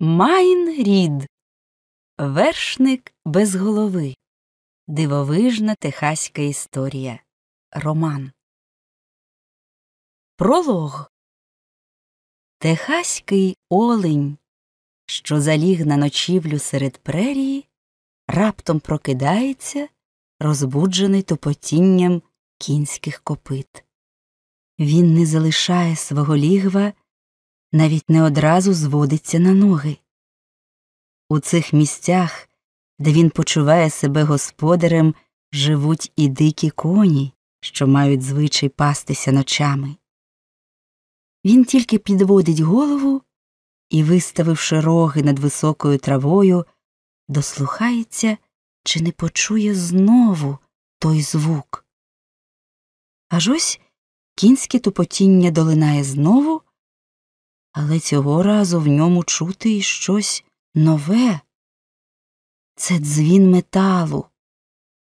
Майн рід Вершник без голови. Дивовижна техаська історія. Роман. Пролог Техаський олень, що заліг на ночівлю серед прерії, раптом прокидається, розбуджений тупотінням кінських копит. Він не залишає свого лігва навіть не одразу зводиться на ноги. У цих місцях, де він почуває себе господарем, живуть і дикі коні, що мають звичай пастися ночами. Він тільки підводить голову і, виставивши роги над високою травою, дослухається, чи не почує знову той звук. Аж ось кінське тупотіння долинає знову, але цього разу в ньому чути і щось нове. Це дзвін металу,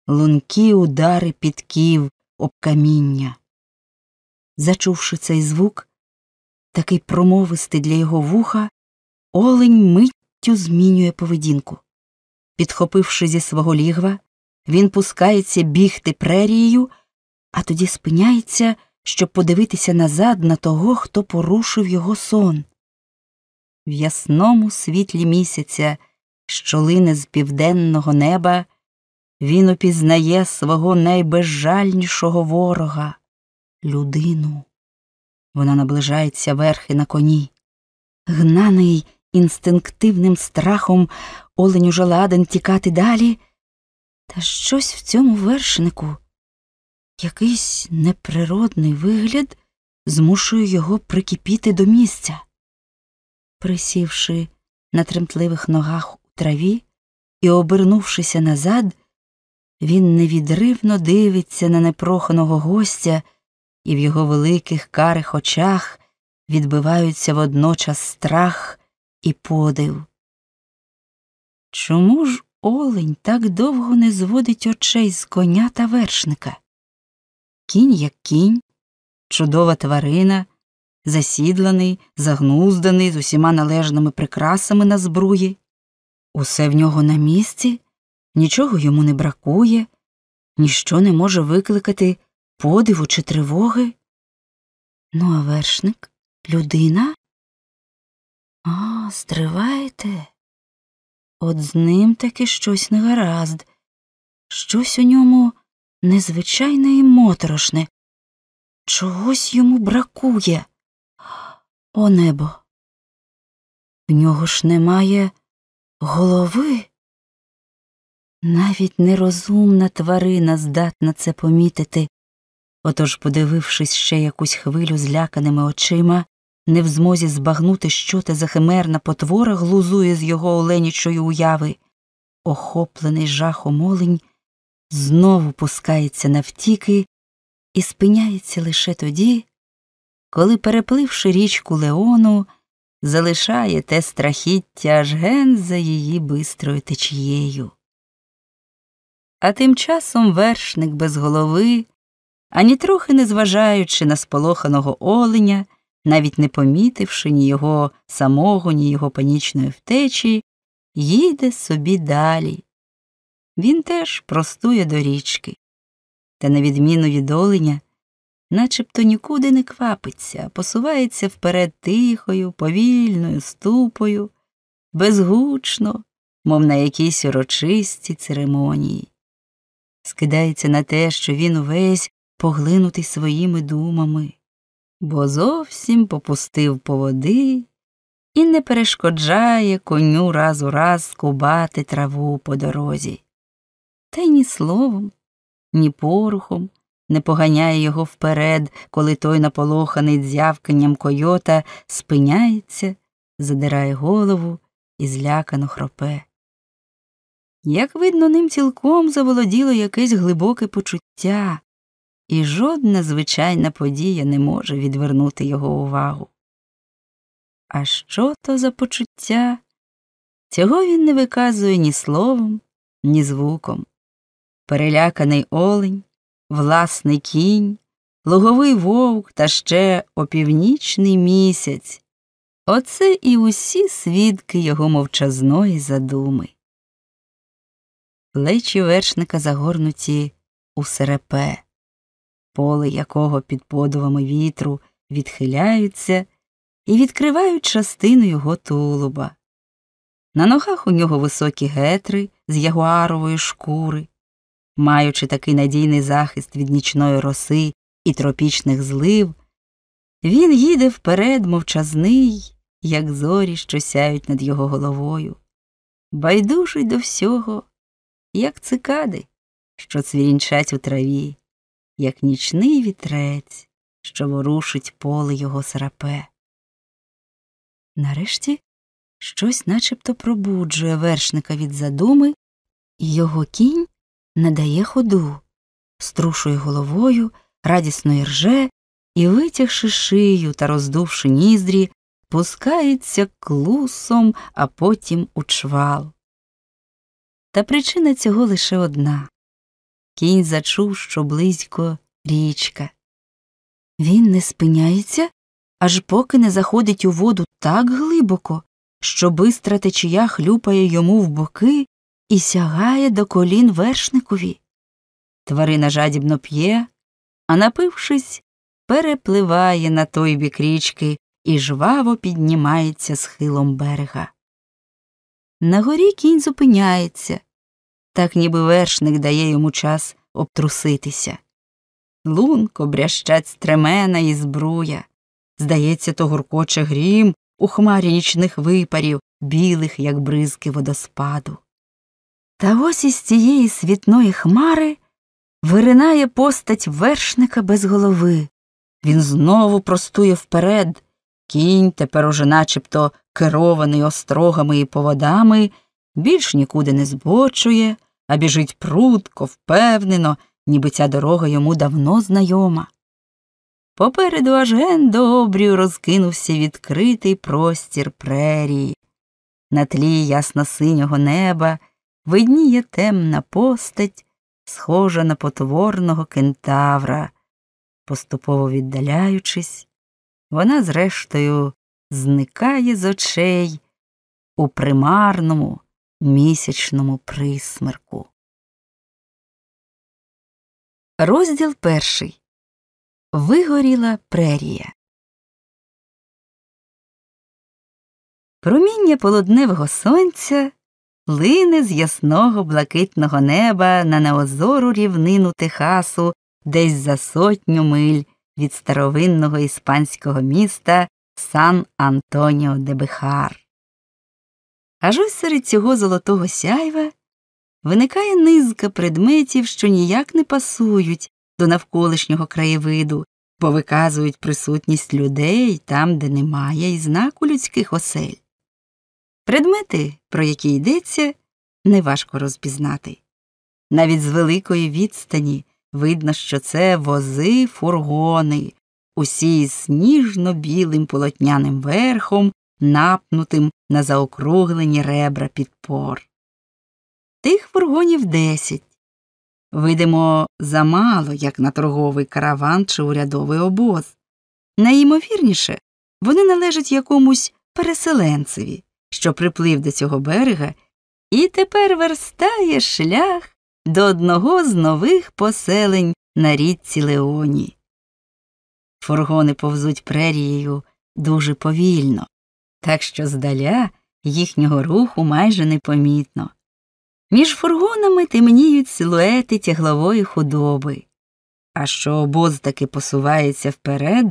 лункі удари підків об каміння. Зачувши цей звук, такий промовистий для його вуха, олень миттю змінює поведінку. Підхопивши зі свого лігва, він пускається бігти прерією, а тоді спиняється щоб подивитися назад на того, хто порушив його сон. В ясному світлі місяця, що лине з південного неба, він упізнає свого найбезжальнішого ворога людину. Вона наближається верхи на коні. Гнаний інстинктивним страхом олень уже ладен тікати далі, та щось в цьому вершнику Якийсь неприродний вигляд змушує його прикипіти до місця. Присівши на тремтливих ногах у траві і обернувшися назад, він невідривно дивиться на непроханого гостя, і в його великих карих очах відбиваються водночас страх і подив. Чому ж олень так довго не зводить очей з коня та вершника? Кінь як кінь, чудова тварина, засідланий, загнузданий з усіма належними прикрасами на збруї. Усе в нього на місці, нічого йому не бракує, ніщо не може викликати подиву чи тривоги. Ну, а вершник людина? А, стривайте. От з ним таки щось негаразд, щось у ньому незвичайне і моторошне. Чогось йому бракує. О небо. В нього ж немає голови. Навіть нерозумна тварина здатна це помітити. Отож, подивившись ще якусь хвилю зляканими очима, не в змозі збагнути, що те за химерна потвора глузує з його оленічої уяви, охоплений жахом олень знову пускається навтіки і спиняється лише тоді, коли, перепливши річку Леону, залишає те страхіття аж ген за її бистрою течією. А тим часом вершник без голови, ані трохи не зважаючи на сполоханого оленя, навіть не помітивши ні його самого, ні його панічної втечі, їде собі далі, він теж простує до річки, та, на відміну від оленя, начебто нікуди не квапиться, посувається вперед тихою, повільною ступою, безгучно, мов на якійсь урочистій церемонії. Скидається на те, що він увесь поглинутий своїми думами, бо зовсім попустив по води і не перешкоджає коню раз у раз скубати траву по дорозі та й ні словом, ні порухом не поганяє його вперед, коли той наполоханий дзявканням койота спиняється, задирає голову і злякано хропе. Як видно, ним цілком заволоділо якесь глибоке почуття, і жодна звичайна подія не може відвернути його увагу. А що то за почуття? Цього він не виказує ні словом, ні звуком переляканий олень, власний кінь, луговий вовк та ще опівнічний місяць. Оце і усі свідки його мовчазної задуми. Плечі вершника загорнуті у серепе, поле якого під подувами вітру відхиляються і відкривають частину його тулуба. На ногах у нього високі гетри з ягуарової шкури, маючи такий надійний захист від нічної роси і тропічних злив, він їде вперед мовчазний, як зорі, що сяють над його головою, байдужий до всього, як цикади, що цвірінчать у траві, як нічний вітрець, що ворушить поле його срапе. Нарешті щось начебто пробуджує вершника від задуми, і його кінь надає ходу, струшує головою, радісно ірже і, витягши шию та роздувши ніздрі, пускається клусом, а потім у чвал. Та причина цього лише одна кінь зачув, що близько річка. Він не спиняється, аж поки не заходить у воду так глибоко, що бистра течія хлюпає йому в боки і сягає до колін вершникові. Тварина жадібно п'є, а напившись, перепливає на той бік річки і жваво піднімається схилом берега. На горі кінь зупиняється, так ніби вершник дає йому час обтруситися. Лунко брящать стремена і збруя. Здається, то гуркоче грім у хмарі нічних випарів, білих, як бризки водоспаду. Та ось із цієї світної хмари виринає постать вершника без голови. Він знову простує вперед. Кінь, тепер уже начебто керований острогами і поводами, більш нікуди не збочує, а біжить прудко, впевнено, ніби ця дорога йому давно знайома. Попереду аж ген до розкинувся відкритий простір прерії. На тлі ясно синього неба видніє темна постать, схожа на потворного кентавра. Поступово віддаляючись, вона, зрештою, зникає з очей у примарному місячному присмерку. Розділ перший Вигоріла прерія. Проміння полудневого сонця лине з ясного блакитного неба на неозору рівнину Техасу десь за сотню миль від старовинного іспанського міста Сан Антоніо де Бехар. Аж ось серед цього золотого сяйва виникає низка предметів, що ніяк не пасують до навколишнього краєвиду, бо виказують присутність людей там, де немає і знаку людських осель. Предмети, про які йдеться, неважко розпізнати. Навіть з великої відстані видно, що це вози фургони, усі з сніжно білим полотняним верхом, напнутим на заокруглені ребра підпор. Тих фургонів десять. Видимо, замало, як на торговий караван чи урядовий обоз. Найімовірніше, вони належать якомусь переселенцеві, що приплив до цього берега і тепер верстає шлях до одного з нових поселень на річці Леоні. Фургони повзуть прерією дуже повільно, так що здаля їхнього руху майже непомітно. Між фургонами темніють силуети тяглової худоби, а що обоз таки посувається вперед,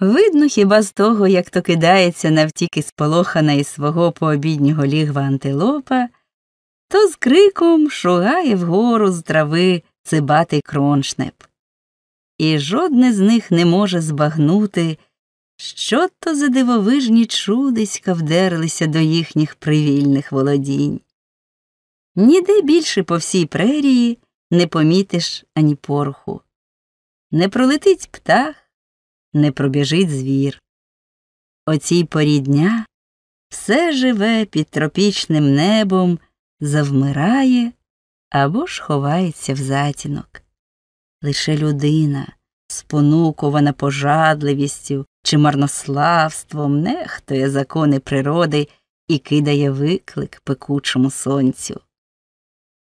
видно хіба з того, як то кидається навтіки сполохана із свого пообіднього лігва антилопа, то з криком шугає вгору з трави цибатий кроншнеп. І жодне з них не може збагнути, що то за дивовижні чудиська вдерлися до їхніх привільних володінь. Ніде більше по всій прерії не помітиш ані пороху. Не пролетить птах, не пробіжить звір. О цій порі дня все живе під тропічним небом, завмирає або ж ховається в затінок. Лише людина, спонукувана пожадливістю чи марнославством нехтує закони природи і кидає виклик пекучому сонцю.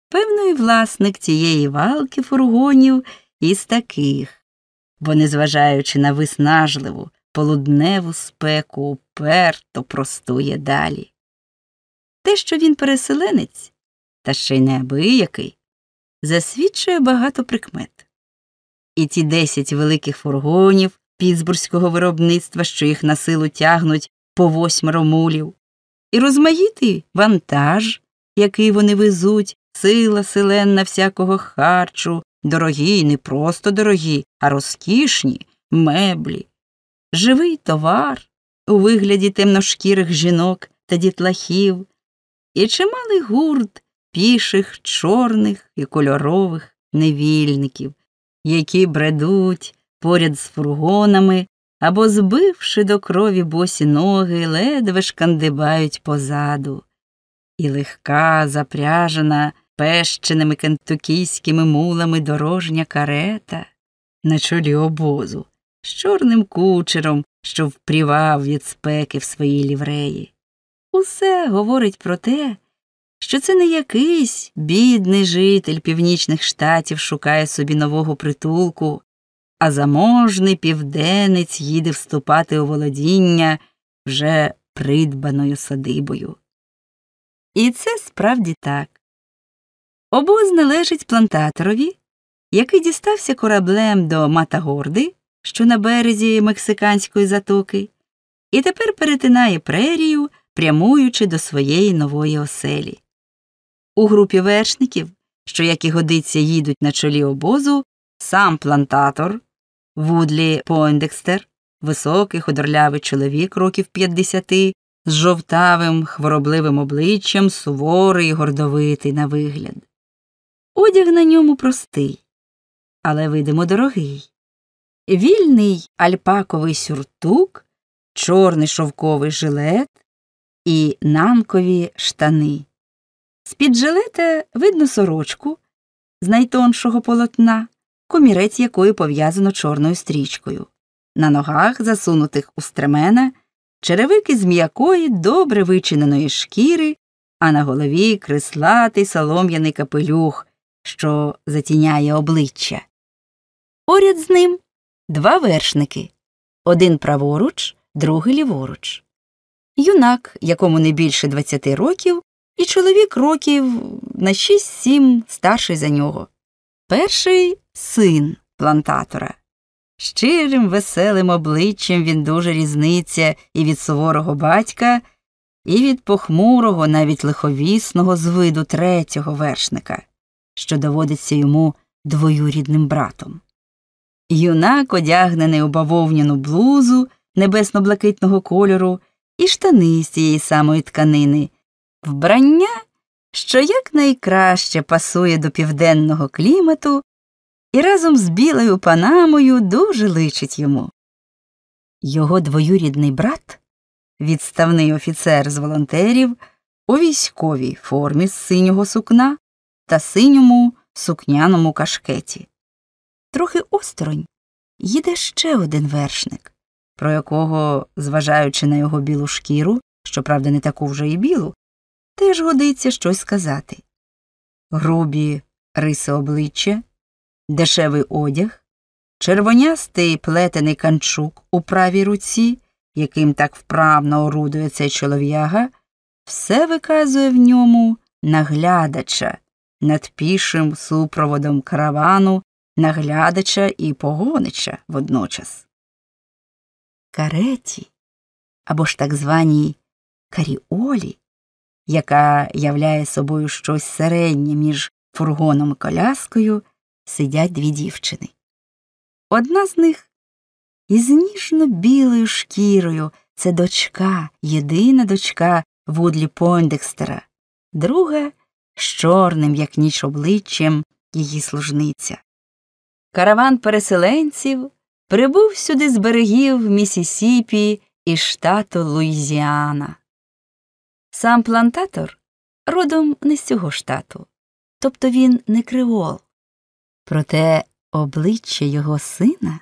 Певно, і власник тієї валки фургонів із таких, бо, незважаючи на виснажливу, полудневу спеку, уперто простує далі. Те, що він переселенець, та ще й неабиякий, засвідчує багато прикмет. І ті десять великих фургонів пітсбурзького виробництва, що їх на силу тягнуть по восьмеро мулів, і розмаїтий вантаж, який вони везуть, сила селенна всякого харчу, дорогі, і не просто дорогі, а розкішні меблі, живий товар у вигляді темношкірих жінок та дітлахів, і чималий гурт піших, чорних і кольорових невільників, які бредуть поряд з фургонами або, збивши до крові босі ноги, ледве шкандибають позаду. І легка, запряжена пещеними кентукійськими мулами дорожня карета на чолі обозу з чорним кучером, що впрівав від спеки в своїй лівреї. Усе говорить про те, що це не якийсь бідний житель північних штатів шукає собі нового притулку, а заможний південець їде вступати у володіння вже придбаною садибою. І це справді так. Обоз належить плантаторові, який дістався кораблем до Матагорди, що на березі мексиканської затоки, і тепер перетинає прерію, прямуючи до своєї нової оселі. У групі вершників, що, як і годиться, їдуть на чолі обозу, сам плантатор, Вудлі Пойндекстер, високий худорлявий чоловік років 50, з жовтавим, хворобливим обличчям, суворий і гордовитий на вигляд. Одяг на ньому простий, але, видимо, дорогий. Вільний альпаковий сюртук, чорний шовковий жилет і нанкові штани. З-під жилета видно сорочку з найтоншого полотна, комірець якої пов'язано чорною стрічкою. На ногах, засунутих у стремена, черевики з м'якої, добре вичиненої шкіри, а на голові крислатий солом'яний капелюх, що затіняє обличчя. Поряд з ним два вершники один праворуч, другий ліворуч. Юнак, якому не більше 20 років, і чоловік років на 6-7 старший за нього. Перший син плантатора. Щирим, веселим обличчям він дуже різниться і від суворого батька, і від похмурого, навіть лиховісного з виду третього вершника, що доводиться йому двоюрідним братом. Юнак одягнений у бавовняну блузу небесно блакитного кольору і штани з цієї самої тканини, вбрання, що якнайкраще пасує до південного клімату і разом з білою панамою дуже личить йому. Його двоюрідний брат, відставний офіцер з волонтерів, у військовій формі з синього сукна та синьому сукняному кашкеті. Трохи осторонь їде ще один вершник, про якого, зважаючи на його білу шкіру, щоправда, не таку вже і білу, теж годиться щось сказати. Грубі риси обличчя, дешевий одяг, червонястий плетений канчук у правій руці, яким так вправно орудує цей чолов'яга, все виказує в ньому наглядача над пішим супроводом каравану, наглядача і погонича водночас. Кареті або ж так званій каріолі, яка являє собою щось середнє між фургоном і коляскою, сидять дві дівчини. Одна з них із ніжно білою шкірою це дочка, єдина дочка Вудлі Пойндекстера, друга з чорним, як ніч обличчям, її служниця. Караван переселенців прибув сюди з берегів Місісіпі і штату Луїзіана. Сам плантатор родом не з цього штату, тобто він не кривол. Проте обличчя його сина,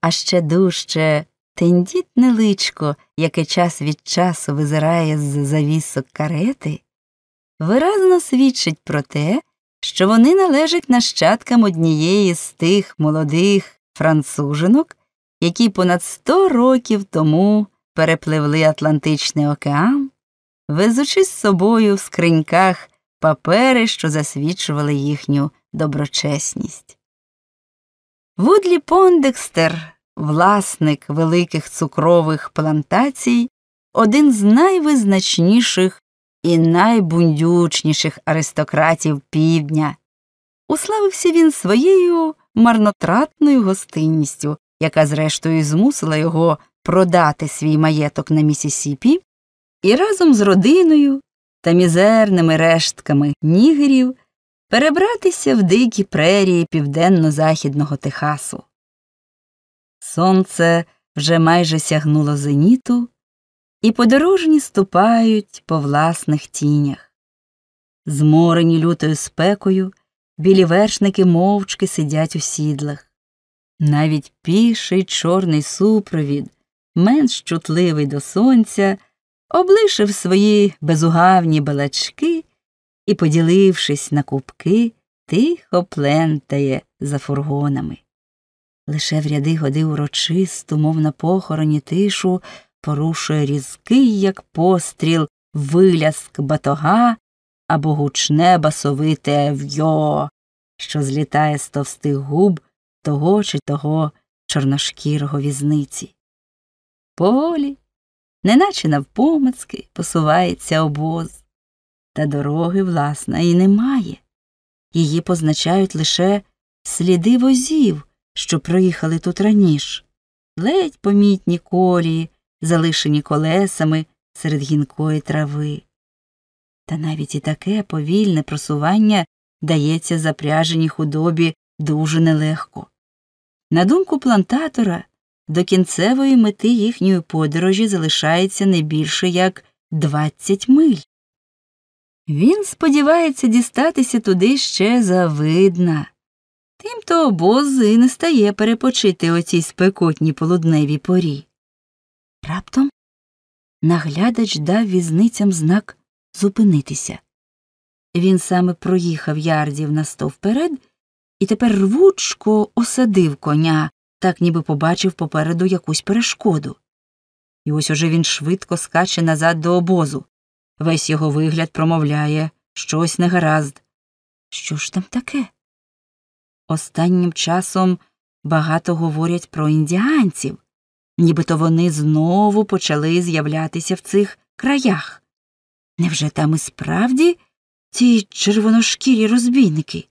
а ще дужче тендітне личко, яке час від часу визирає з завісок карети, виразно свідчить про те, що вони належать нащадкам однієї з тих молодих францужинок, які понад сто років тому перепливли Атлантичний океан, везучи з собою в скриньках папери, що засвідчували їхню доброчесність. Вудлі Пондекстер, власник великих цукрових плантацій, один з найвизначніших і найбундючніших аристократів півдня. Уславився він своєю марнотратною гостинністю, яка, зрештою, змусила його продати свій маєток на Місісіпі і разом з родиною та мізерними рештками нігерів перебратися в дикі прерії південно-західного Техасу. Сонце вже майже сягнуло зеніту, і подорожні ступають по власних тінях. Зморені лютою спекою, білі вершники мовчки сидять у сідлах. Навіть піший чорний супровід, менш чутливий до сонця, облишив свої безугавні балачки і, поділившись на кубки, тихо плентає за фургонами. Лише в ряди годи урочисту, мов на похороні тишу, порушує різкий, як постріл, виляск батога або гучне басовите в'йо, що злітає з товстих губ того чи того чорношкірого візниці. Поволі, неначе навпомацки, посувається обоз, та дороги, власна, і немає. Її позначають лише сліди возів, що проїхали тут раніше, ледь помітні колії, залишені колесами серед гінкої трави. Та навіть і таке повільне просування дається запряженій худобі дуже нелегко. На думку плантатора, до кінцевої мети їхньої подорожі залишається не більше як 20 миль. Він сподівається дістатися туди ще завидна. Тимто обоз і не стає перепочити о цій спекотній полудневій порі. Раптом наглядач дав візницям знак зупинитися. Він саме проїхав ярдів на сто вперед і тепер рвучко осадив коня, так ніби побачив попереду якусь перешкоду. І ось уже він швидко скаче назад до обозу. Весь його вигляд промовляє щось негаразд. Що ж там таке? Останнім часом багато говорять про індіанців, нібито вони знову почали з'являтися в цих краях. Невже там і справді ці червоношкірі розбійники?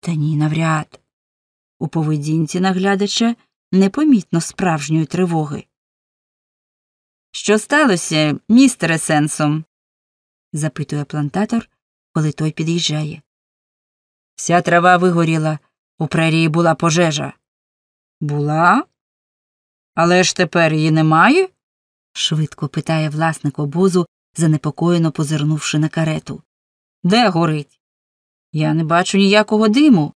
Та ні, навряд. У поведінці наглядача непомітно справжньої тривоги. Що сталося, містере Сенсом? запитує плантатор, коли той під'їжджає. Вся трава вигоріла, у прерії була пожежа. Була? Але ж тепер її немає? швидко питає власник обозу, занепокоєно позирнувши на карету. Де горить? Я не бачу ніякого диму.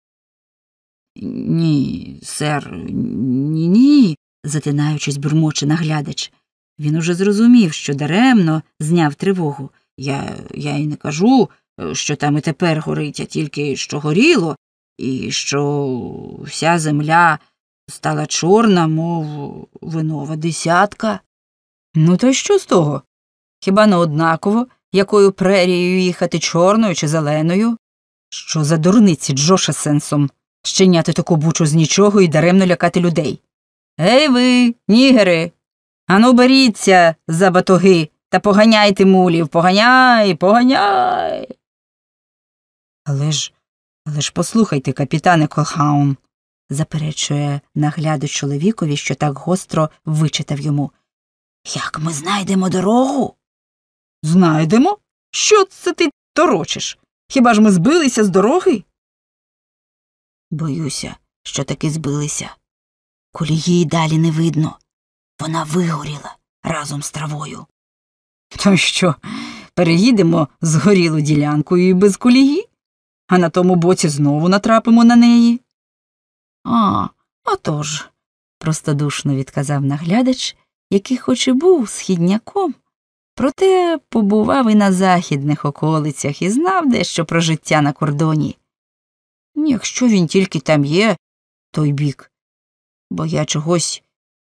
Ні, сер, ні, ні, затинаючись, бурмоче наглядач. Він уже зрозумів, що даремно зняв тривогу. Я я й не кажу, що там і тепер горить, а тільки що горіло, і що вся земля стала чорна, мов винова десятка. Ну, то й що з того? Хіба не однаково, якою прерією їхати чорною чи зеленою? Що за дурниці Джоша сенсом щиняти таку бучу з нічого і даремно лякати людей? Ей ви, нігери, ану беріться за батоги та поганяйте мулів, поганяй, поганяй. Але ж, але ж послухайте, капітане Колхаун, заперечує наглядач чоловікові, що так гостро вичитав йому. Як ми знайдемо дорогу? Знайдемо? Що це ти торочиш? Хіба ж ми збилися з дороги? Боюся, що таки збилися. Колії далі не видно. Вона вигоріла разом з травою. То що, переїдемо згорілу ділянкою і без колії, а на тому боці знову натрапимо на неї. А, отож, простодушно відказав наглядач який хоч і був східняком, проте побував і на західних околицях і знав дещо про життя на кордоні. Якщо він тільки там є, той бік, бо я чогось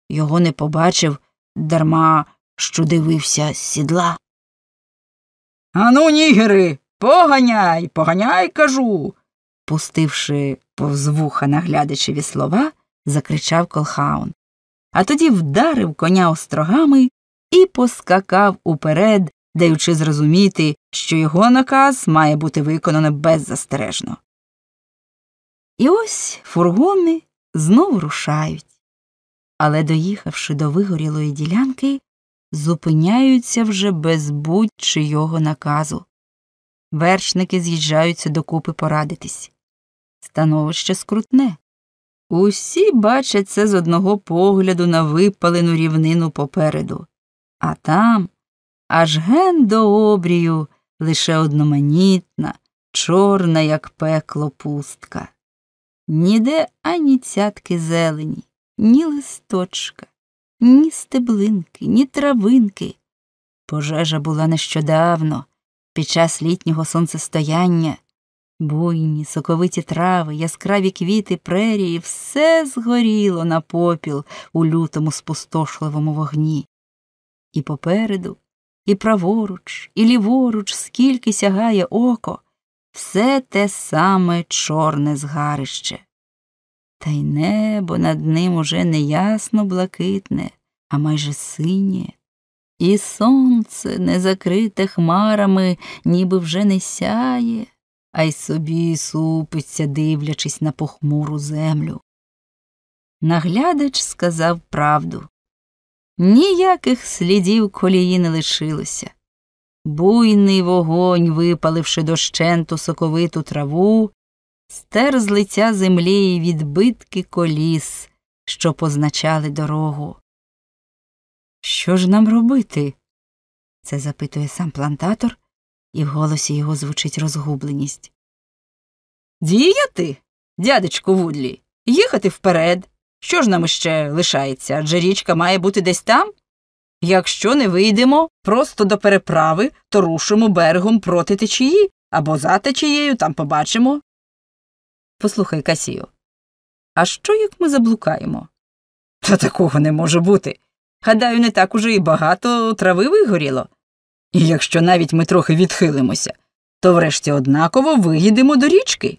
його не побачив, дарма що дивився з сідла. Ану, нігери, поганяй, поганяй, кажу. Пустивши повз вуха наглядачеві слова, закричав колхаун, а тоді вдарив коня острогами і поскакав уперед, даючи зрозуміти, що його наказ має бути виконано беззастережно. І ось фургони знову рушають. Але, доїхавши до вигорілої ділянки, зупиняються вже без будь чийого наказу. Вершники з'їжджаються докупи порадитись. Становище скрутне. Усі бачать це з одного погляду на випалену рівнину попереду, а там аж ген до обрію лише одноманітна, чорна, як пекло, пустка. Ніде ані цятки зелені, ні листочка, ні стеблинки, ні травинки. Пожежа була нещодавно, під час літнього сонцестояння. Буйні, соковиті трави, яскраві квіти прерії, все згоріло на попіл у лютому спустошливому вогні. І попереду, і праворуч, і ліворуч, скільки сягає око, все те саме чорне згарище. Та й небо над ним уже не ясно блакитне, а майже синє, і сонце, не закрите хмарами, ніби вже не сяє, а й собі супиться, дивлячись на похмуру землю. Наглядач сказав правду ніяких слідів колії не лишилося. Буйний вогонь, випаливши дощенту соковиту траву, стер з лиця землі відбитки коліс, що позначали дорогу. Що ж нам робити? це запитує сам плантатор, і в голосі його звучить розгубленість. Діяти, дядечку Вудлі, їхати вперед. Що ж нам іще лишається? Адже річка має бути десь там? Якщо не вийдемо просто до переправи, то рушимо берегом проти течії або за течією, там побачимо. Послухай, Касію, а що як ми заблукаємо? Та такого не може бути. Гадаю, не так уже і багато трави вигоріло. І якщо навіть ми трохи відхилимося, то врешті однаково виїдемо до річки.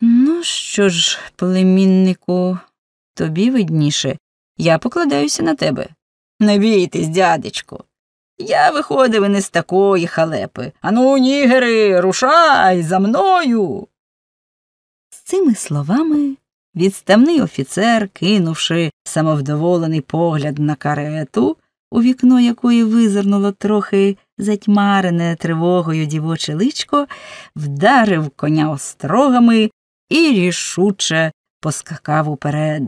Ну, що ж, племіннику, тобі видніше, я покладаюся на тебе. Не бійтесь, дядечко. Я виходив і не з такої халепи. Ану, нігери, рушай за мною. З цими словами відставний офіцер, кинувши самовдоволений погляд на карету, у вікно якої визирнуло трохи затьмарене тривогою дівоче личко, вдарив коня острогами і рішуче поскакав уперед.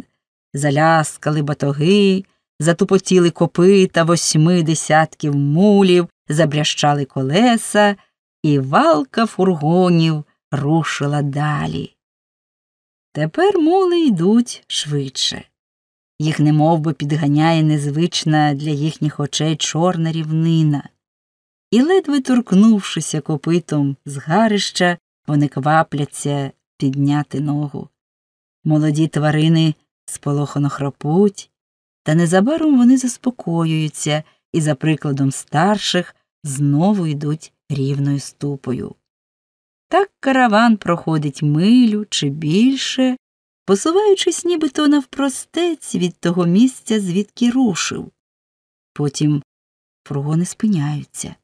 Заляскали батоги, затупотіли копита восьми десятків мулів, забрящали колеса, і валка фургонів рушила далі. Тепер мули йдуть швидше. Їх немов би підганяє незвична для їхніх очей чорна рівнина, і, ледве торкнувшися копитом з гарища, вони квапляться підняти ногу. Молоді тварини сполохано хропуть, та незабаром вони заспокоюються і, за прикладом старших, знову йдуть рівною ступою. Так караван проходить милю чи більше, посуваючись нібито навпростець від того місця, звідки рушив. Потім фургони спиняються.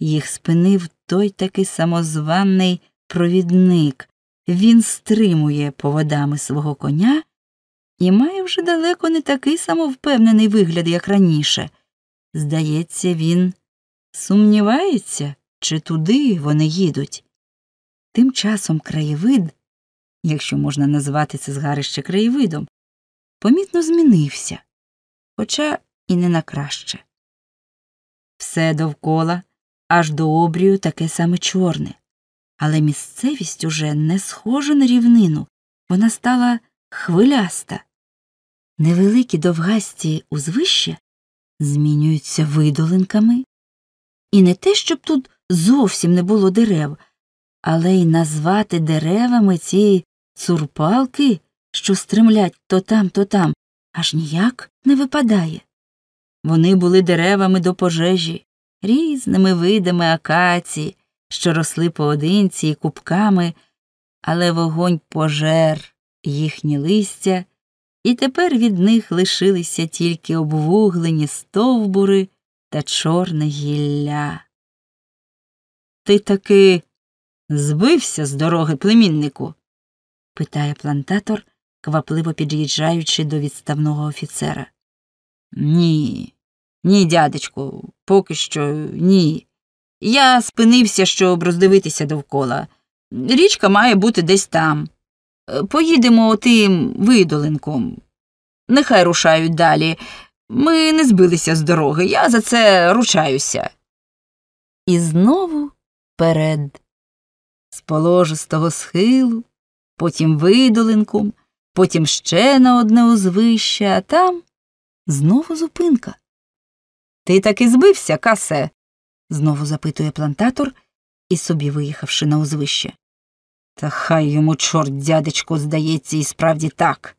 Їх спинив той такий самозваний провідник. Він стримує поводами свого коня і має вже далеко не такий самовпевнений вигляд, як раніше. Здається, він сумнівається, чи туди вони їдуть. Тим часом краєвид, якщо можна назвати це згарище краєвидом, помітно змінився, хоча і не на краще. Все довкола, аж до обрію таке саме чорне, але місцевість уже не схожа на рівнину, вона стала хвиляста. невеликі довгасті узвища змінюються видолинками, і не те, щоб тут зовсім не було дерев, але й назвати деревами ці цурпалки, що стремлять то там, то там, аж ніяк не випадає. Вони були деревами до пожежі, різними видами акації, що росли поодинці і купками, але вогонь пожер їхні листя, і тепер від них лишилися тільки обвуглені стовбури та чорне гілля. Ти таки збився з дороги племіннику? Питає плантатор, квапливо під'їжджаючи до відставного офіцера. Ні, ні, дядечку, поки що ні. Я спинився, щоб роздивитися довкола. Річка має бути десь там. Поїдемо тим видолинком. Нехай рушають далі. Ми не збилися з дороги, я за це ручаюся. І знову перед з положистого схилу, потім видолинком, потім ще на одне узвище, а там знову зупинка. Ти таки збився, касе? знову запитує плантатор і собі виїхавши на узвище. Та хай йому чорт дядечко здається, і справді так.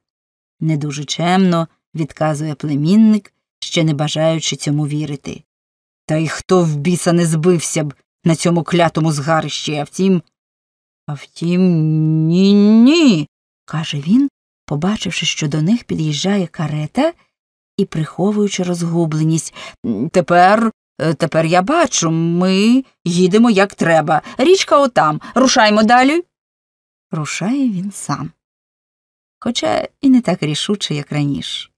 Не дуже чемно відказує племінник, ще не бажаючи цьому вірити. Та й хто в біса не збився б на цьому клятому згарищі, а втім. А втім, ні ні. каже він, побачивши, що до них під'їжджає карета і приховуючи розгубленість. Тепер, е, тепер я бачу, ми їдемо як треба. Річка отам. Рушаймо далі. Рушає він сам. Хоча і не так рішуче, як раніше.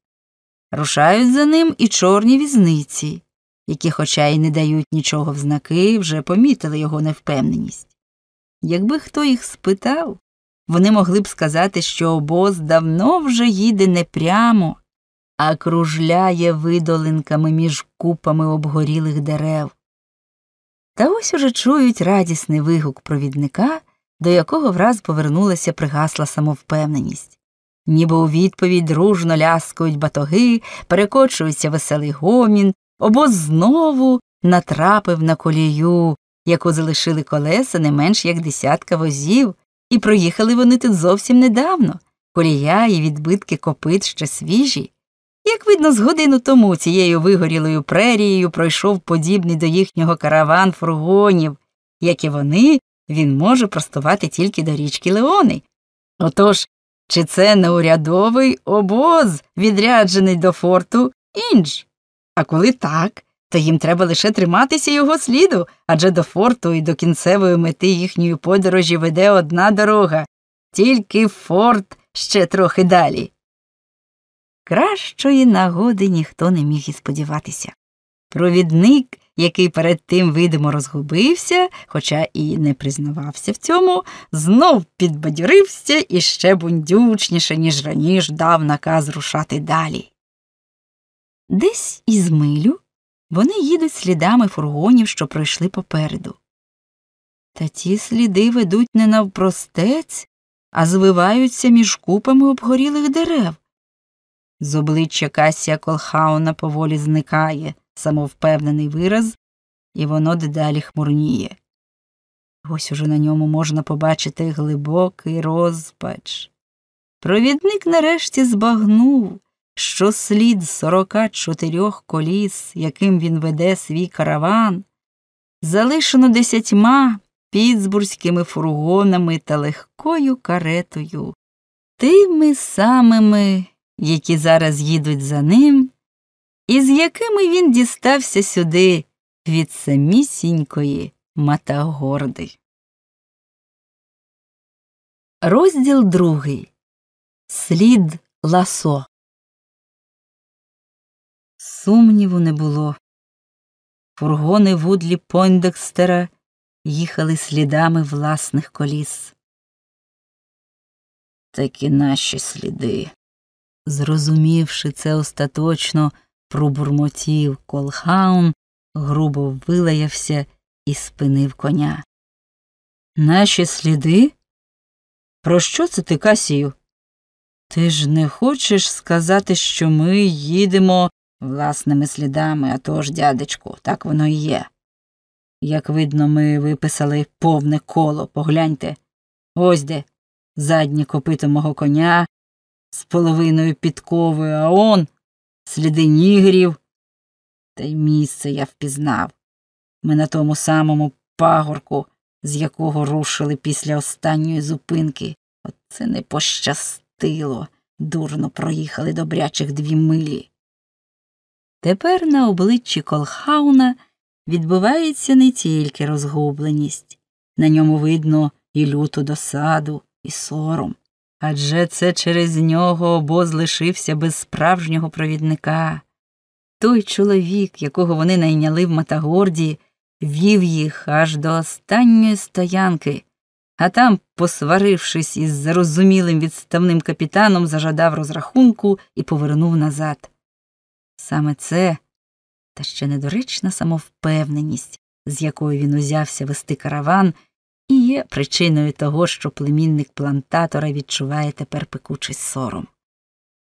Рушають за ним і чорні візниці, які, хоча й не дають нічого в знаки, вже помітили його невпевненість. Якби хто їх спитав, вони могли б сказати, що обоз давно вже їде не прямо, а кружляє видолинками між купами обгорілих дерев. Та ось уже чують радісний вигук провідника, до якого враз повернулася пригасла самовпевненість. Ніби у відповідь дружно ляскають батоги, перекочується веселий гомін, обоз знову натрапив на колію, яку залишили колеса не менш як десятка возів, і проїхали вони тут зовсім недавно. Колія і відбитки копит ще свіжі. Як видно, з годину тому цією вигорілою прерією пройшов подібний до їхнього караван фургонів, як і вони, він може простувати тільки до річки Леони. Отож, чи це не урядовий обоз, відряджений до форту інж? А коли так, то їм треба лише триматися його сліду, адже до форту і до кінцевої мети їхньої подорожі веде одна дорога, тільки форт ще трохи далі. Кращої нагоди ніхто не міг і сподіватися. Провідник, який перед тим видимо розгубився, хоча і не признавався в цьому, знов підбадьорився і ще бундючніше, ніж раніше дав наказ рушати далі. Десь із милю вони їдуть слідами фургонів, що пройшли попереду. Та ті сліди ведуть не навпростець, а звиваються між купами обгорілих дерев. З обличчя Касія Колхауна поволі зникає самовпевнений вираз, і воно дедалі хмурніє. Ось уже на ньому можна побачити глибокий розпач. Провідник нарешті збагнув, що слід сорока чотирьох коліс, яким він веде свій караван, залишено десятьма підзбурзькими фургонами та легкою каретою, тими самими, які зараз їдуть за ним, і з якими він дістався сюди від самісінької Матагорди. Розділ другий Слід ласо. Сумніву не було. Фургони вудлі Пойндекстера їхали слідами власних коліс. Такі наші сліди. Зрозумівши це остаточно, пробурмотів колхаун, грубо вилаявся і спинив коня. Наші сліди? Про що це ти, Касію? Ти ж не хочеш сказати, що ми їдемо власними слідами, а то ж, дядечку, так воно і є. Як видно, ми виписали повне коло, погляньте. Ось де заднє копито мого коня з половиною підковою, а он сліди нігрів. Та й місце я впізнав. Ми на тому самому пагорку, з якого рушили після останньої зупинки. Оце не пощастило, дурно проїхали добрячих дві милі. Тепер на обличчі Колхауна відбувається не тільки розгубленість, на ньому видно і люту досаду, і сором. Адже це через нього обоз лишився без справжнього провідника. Той чоловік, якого вони найняли в Матагорді, вів їх аж до останньої стоянки, а там, посварившись із зарозумілим відставним капітаном, зажадав розрахунку і повернув назад. Саме це та ще недоречна самовпевненість, з якою він узявся вести караван, і є причиною того, що племінник плантатора відчуває тепер пекучий сором.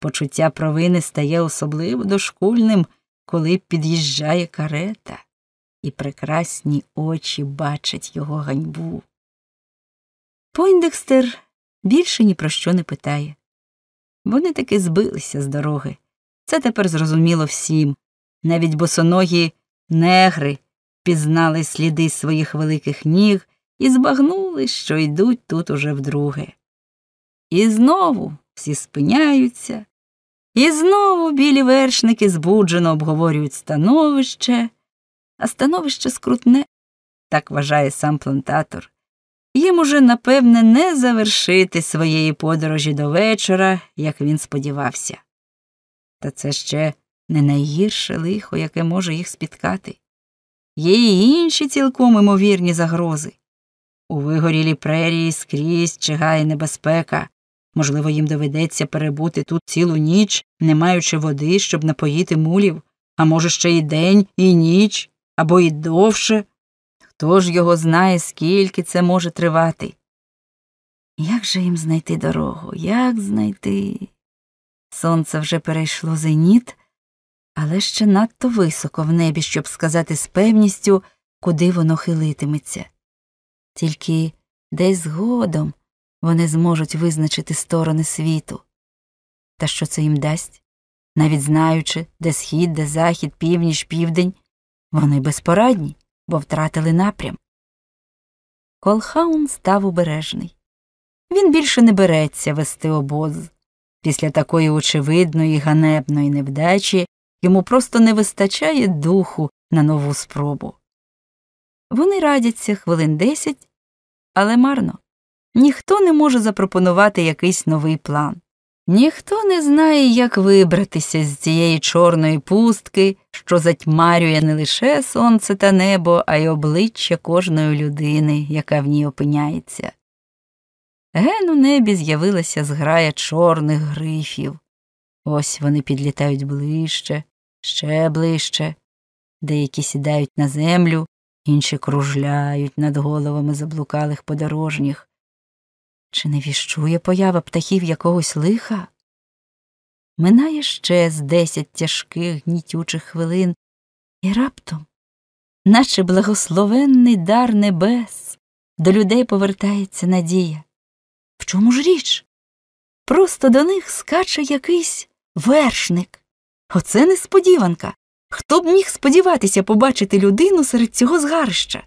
Почуття провини стає особливо дошкульним, коли під'їжджає карета, і прекрасні очі бачать його ганьбу. Пойндекстер більше ні про що не питає. Вони таки збилися з дороги. Це тепер зрозуміло всім. Навіть босоногі негри пізнали сліди своїх великих ніг і збагнули, що йдуть тут уже вдруге. І знову всі спиняються, і знову білі вершники збуджено обговорюють становище, а становище скрутне, так вважає сам плантатор. Їм уже, напевне, не завершити своєї подорожі до вечора, як він сподівався. Та це ще не найгірше лихо, яке може їх спіткати. Є й інші цілком імовірні загрози. У вигорілій прерії скрізь чигає небезпека. Можливо, їм доведеться перебути тут цілу ніч, не маючи води, щоб напоїти мулів, а може, ще й день, і ніч, або й довше. Хто ж його знає, скільки це може тривати? Як же їм знайти дорогу? Як знайти? Сонце вже перейшло зеніт, але ще надто високо в небі, щоб сказати з певністю, куди воно хилитиметься. Тільки десь згодом вони зможуть визначити сторони світу. Та що це їм дасть? Навіть знаючи, де схід, де захід, північ, південь, вони безпорадні, бо втратили напрям. Колхаун став обережний. Він більше не береться вести обоз. Після такої очевидної ганебної невдачі йому просто не вистачає духу на нову спробу. Вони радяться хвилин десять, але марно. Ніхто не може запропонувати якийсь новий план. Ніхто не знає, як вибратися з цієї чорної пустки, що затьмарює не лише сонце та небо, а й обличчя кожної людини, яка в ній опиняється. Ген у небі з'явилася зграя чорних грифів. Ось вони підлітають ближче, ще ближче, деякі сідають на землю, інші кружляють над головами заблукалих подорожніх. Чи не віщує поява птахів якогось лиха? Минає ще з десять тяжких гнітючих хвилин, і раптом, наче благословенний дар небес, до людей повертається надія. В чому ж річ? Просто до них скаче якийсь вершник. Оце несподіванка. Хто б міг сподіватися побачити людину серед цього згарища?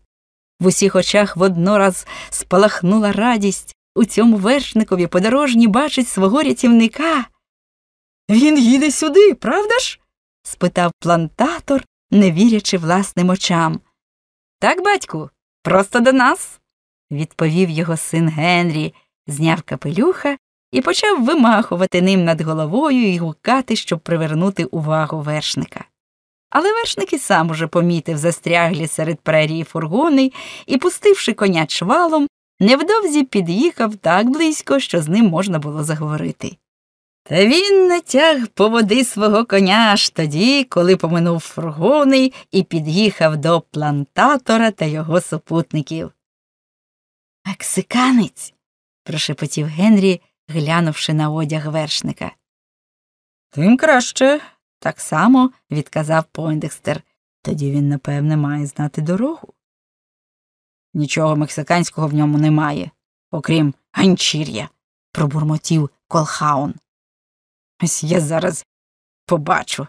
В усіх очах воднораз спалахнула радість, у цьому вершникові подорожні бачить свого рятівника. Він їде сюди, правда ж? спитав плантатор, не вірячи власним очам. Так, батьку, просто до нас, відповів його син Генрі, зняв капелюха і почав вимахувати ним над головою і гукати, щоб привернути увагу вершника. Але вершник і сам уже помітив застряглі серед прерії фургони і, пустивши коня чвалом, невдовзі під'їхав так близько, що з ним можна було заговорити. Та він натяг по води свого коня аж тоді, коли поминув фургони і під'їхав до плантатора та його супутників. Мексиканець. Прошепотів Генрі, глянувши на одяг вершника. Тим краще, так само відказав Пойндекстер. Тоді він, напевне, має знати дорогу. Нічого мексиканського в ньому немає, окрім ганчір'я, пробурмотів Колхаун. Ось я зараз побачу.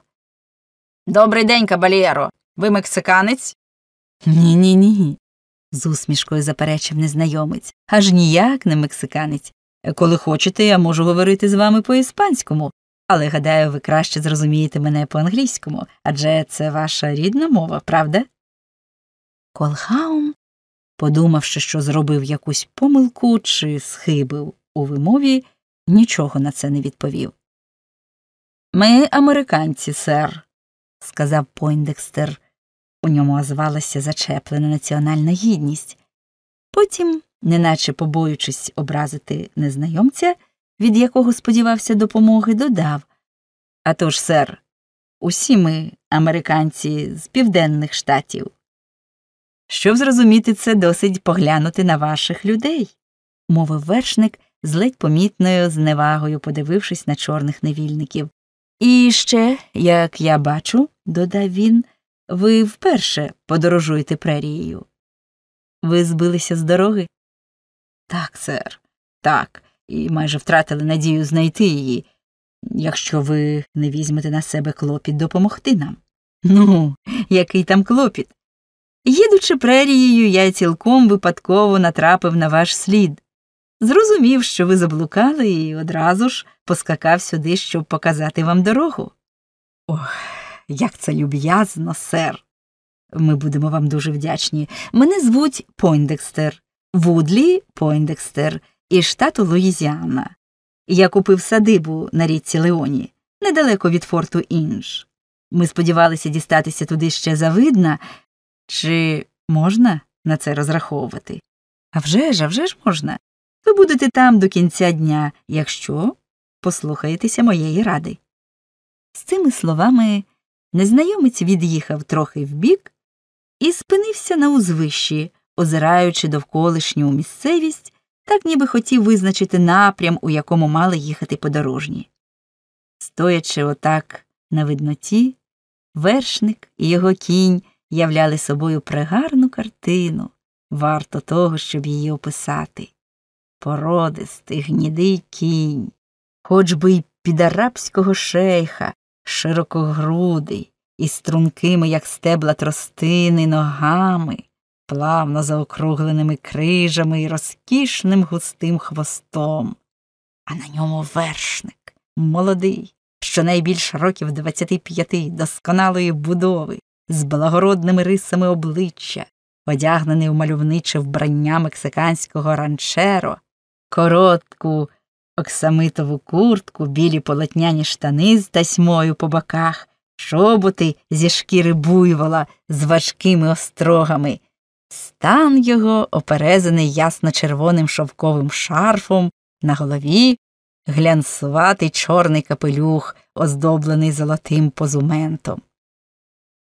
Добрий день, кабалєро. Ви мексиканець? Ні, ні, ні. З усмішкою заперечив незнайомець. Аж ніяк не мексиканець. Коли хочете, я можу говорити з вами по іспанському, але гадаю, ви краще зрозумієте мене по англійському, адже це ваша рідна мова, правда? Колхаум, подумавши, що зробив якусь помилку чи схибив у вимові, нічого на це не відповів. Ми американці, сер, сказав Пойндекстер. У ньому озвалася зачеплена національна гідність. Потім, неначе побоюючись образити незнайомця, від якого сподівався допомоги, додав «А тож, сер, усі ми американці з південних штатів. Щоб зрозуміти це, досить поглянути на ваших людей, мовив вершник з ледь помітною зневагою, подивившись на чорних невільників. І ще, як я бачу, додав він, ви вперше подорожуєте прерією. Ви збилися з дороги? Так, сер, так, і майже втратили надію знайти її, якщо ви не візьмете на себе клопіт допомогти нам. Ну, який там клопіт? Їдучи прерією, я цілком випадково натрапив на ваш слід. Зрозумів, що ви заблукали, і одразу ж поскакав сюди, щоб показати вам дорогу. Ох, як це люб'язно, сер. Ми будемо вам дуже вдячні. Мене звуть Пойндекстер, Вудлі Пойндекстер із штату Луїзіана. Я купив садибу на річці Леоні, недалеко від форту Інж. Ми сподівалися дістатися туди ще завидна. Чи можна на це розраховувати? А вже ж, а вже ж можна. Ви будете там до кінця дня, якщо послухаєтеся моєї ради. З цими словами незнайомець від'їхав трохи вбік і спинився на узвищі, озираючи довколишню місцевість, так ніби хотів визначити напрям, у якому мали їхати подорожні. Стоячи отак на видноті, вершник і його кінь являли собою пригарну картину, варто того, щоб її описати. Породистий, гнідий кінь, хоч би й під арабського шейха, широкогрудий, із стрункими, як стебла тростини, ногами, плавно заокругленими крижами і розкішним густим хвостом, а на ньому вершник, молодий, щонайбільш років двадцяти п'яти, досконалої будови, з благородними рисами обличчя, одягнений у мальовниче вбрання мексиканського ранчеро, коротку оксамитову куртку, білі полотняні штани з тасьмою по боках, шоботи зі шкіри буйвола з важкими острогами. Стан його оперезаний ясно червоним шовковим шарфом, на голові глянцуватий чорний капелюх, оздоблений золотим позументом.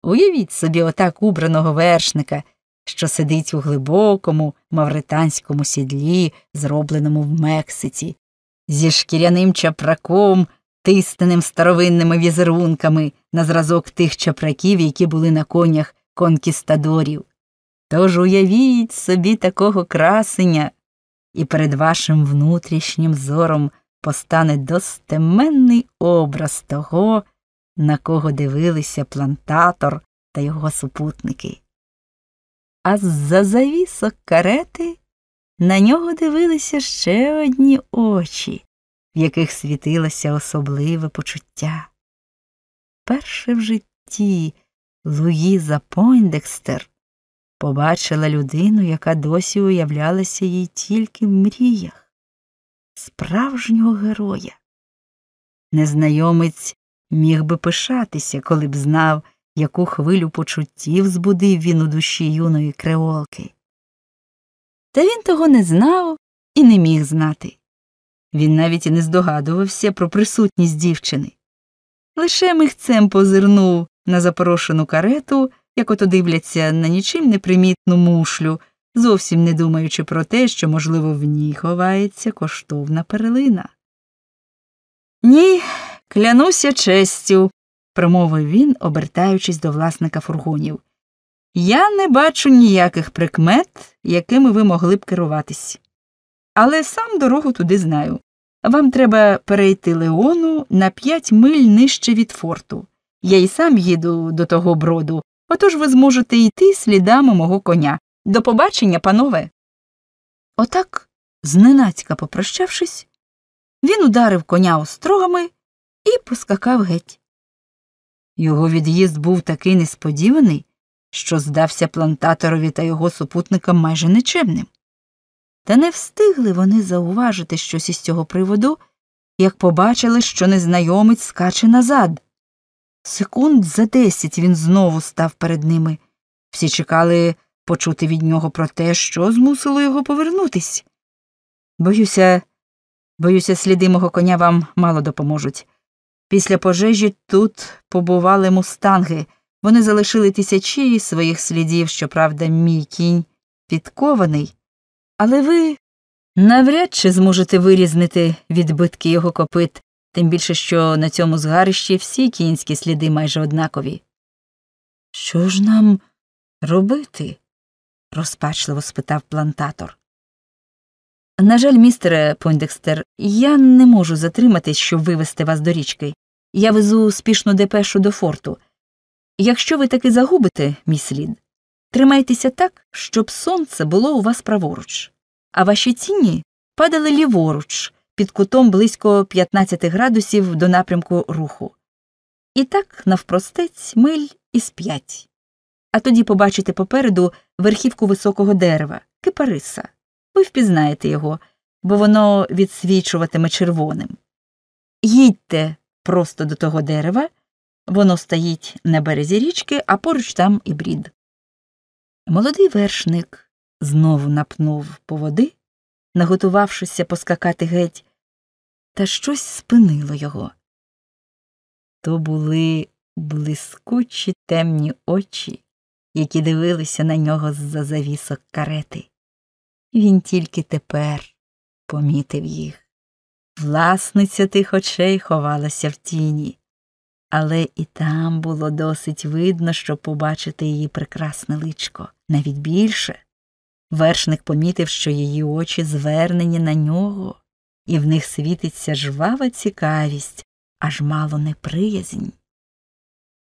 Уявіть собі отак убраного вершника, що сидить у глибокому мавританському сідлі, зробленому в Мексиці, зі шкіряним чапраком, тисненим старовинними візерунками на зразок тих чапраків, які були на конях конкістадорів. Тож уявіть собі такого красення, і перед вашим внутрішнім зором постане достеменний образ того, на кого дивилися плантатор та його супутники. А з за завісок карети на нього дивилися ще одні очі, в яких світилося особливе почуття. Перше в житті Луїза Пойндекстер побачила людину, яка досі уявлялася їй тільки в мріях, справжнього героя. Незнайомець міг би пишатися, коли б знав, яку хвилю почуттів збудив він у душі юної креолки. Та він того не знав і не міг знати. Він навіть і не здогадувався про присутність дівчини. Лише михцем позирнув на запорошену карету, як ото дивляться на нічим непримітну мушлю, зовсім не думаючи про те, що, можливо, в ній ховається коштовна перлина. Ні, клянуся честю, промовив він, обертаючись до власника фургонів. Я не бачу ніяких прикмет, якими ви могли б керуватись. Але сам дорогу туди знаю. Вам треба перейти Леону на п'ять миль нижче від форту. Я й сам їду до того броду, отож ви зможете йти слідами мого коня. До побачення, панове. Отак, зненацька попрощавшись, він ударив коня острогами і поскакав геть. Його від'їзд був такий несподіваний, що здався плантаторові та його супутникам майже нечемним. Та не встигли вони зауважити щось із цього приводу, як побачили, що незнайомець скаче назад. Секунд за десять він знову став перед ними. Всі чекали почути від нього про те, що змусило його повернутись. Боюся, боюся, сліди мого коня вам мало допоможуть. Після пожежі тут побували мустанги. Вони залишили тисячі своїх слідів, щоправда, мій кінь підкований. Але ви навряд чи зможете вирізнити відбитки його копит, тим більше, що на цьому згарищі всі кінські сліди майже однакові. Що ж нам робити? розпачливо спитав плантатор. На жаль, містере Пойндекстер, я не можу затриматись, щоб вивести вас до річки. Я везу спішну депешу до форту. Якщо ви таки загубите мій слід, тримайтеся так, щоб сонце було у вас праворуч, а ваші тіні падали ліворуч під кутом близько 15 градусів до напрямку руху. І так навпростець миль із п'ять. А тоді побачите попереду верхівку високого дерева, кипариса. Ви впізнаєте його, бо воно відсвічуватиме червоним. Їдьте просто до того дерева, воно стоїть на березі річки, а поруч там і брід. Молодий вершник знову напнув по води, наготувавшися поскакати геть, та щось спинило його. То були блискучі темні очі, які дивилися на нього з за завісок карети. Він тільки тепер помітив їх. Власниця тих очей ховалася в тіні, але і там було досить видно, щоб побачити її прекрасне личко, навіть більше. Вершник помітив, що її очі звернені на нього, і в них світиться жвава цікавість, аж мало неприязнь.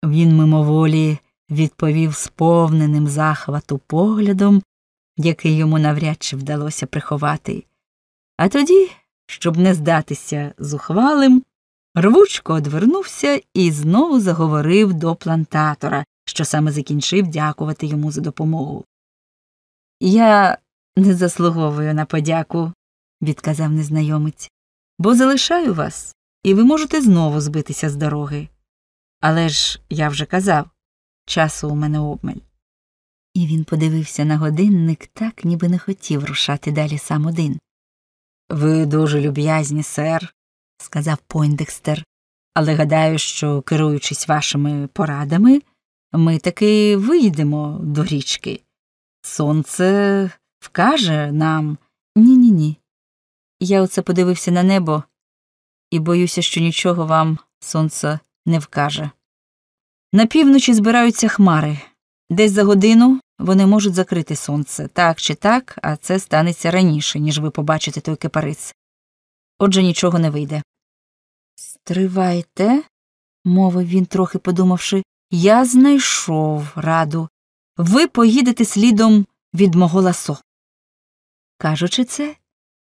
Він мимоволі відповів сповненим захвату поглядом, який йому навряд чи вдалося приховати. А тоді, щоб не здатися зухвалим, рвучко одвернувся і знову заговорив до плантатора, що саме закінчив дякувати йому за допомогу. Я не заслуговую на подяку, відказав незнайомець, бо залишаю вас, і ви можете знову збитися з дороги. Але ж я вже казав часу у мене обмаль. І він подивився на годинник так, ніби не хотів рушати далі сам один. Ви дуже люб'язні, сер, сказав Пойндекстер, але гадаю, що, керуючись вашими порадами, ми таки вийдемо до річки. Сонце вкаже нам ні ні ні. Я оце подивився на небо і боюся, що нічого вам сонце не вкаже. На півночі збираються хмари. Десь за годину вони можуть закрити сонце, так чи так, а це станеться раніше, ніж ви побачите той кипарис. Отже, нічого не вийде. Стривайте, мовив він, трохи подумавши, я знайшов раду. Ви поїдете слідом від мого ласо. Кажучи це,